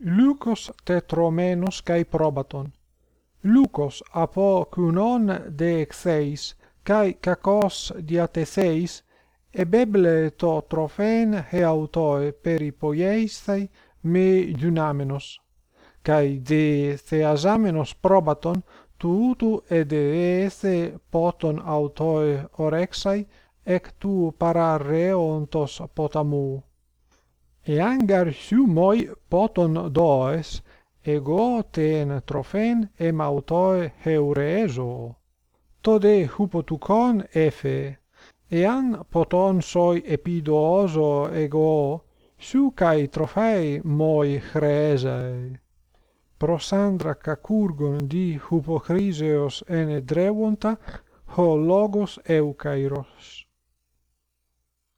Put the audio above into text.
Lucos tetromenos kai probaton. Lucos apo kunon de exeis kai kakos diateseis ebeble to trofen heautoe peripoieistai me dunamenos. kai de theasamenos probaton tuutu edeese poton autoe orexai ec tu pararreontos potamou εάν moi poton does, ego ten trophen emautoe heureso. Tode hupotukon efe, ean poton soi epidoso ego, su cae trophei moi chreesei. Prosandra cacurgon di hypocriseos ene drevonta, ho logos eukairos.